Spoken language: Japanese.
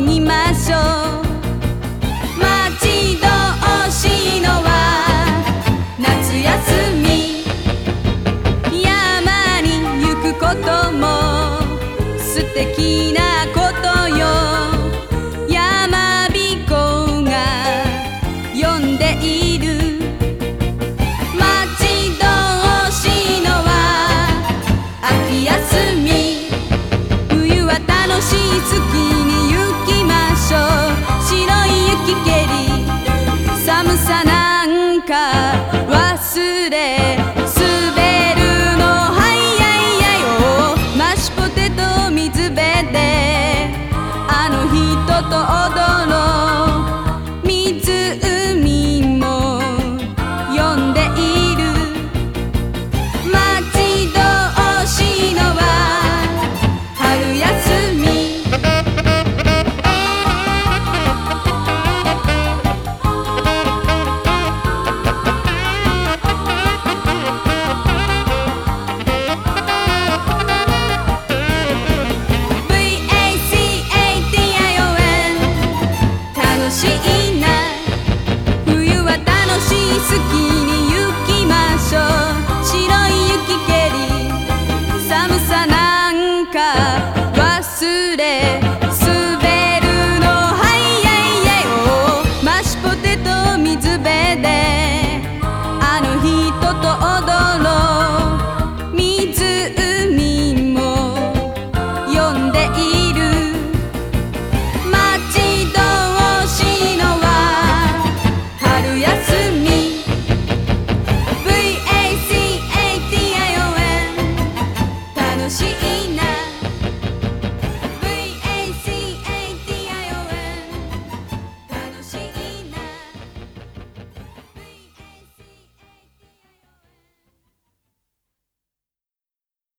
急ぎましょう待ち遠しいのは夏休み山に行くことも素敵なことよやまびこが呼んでいる待ち遠しいのは秋休み。冬は楽しい月。所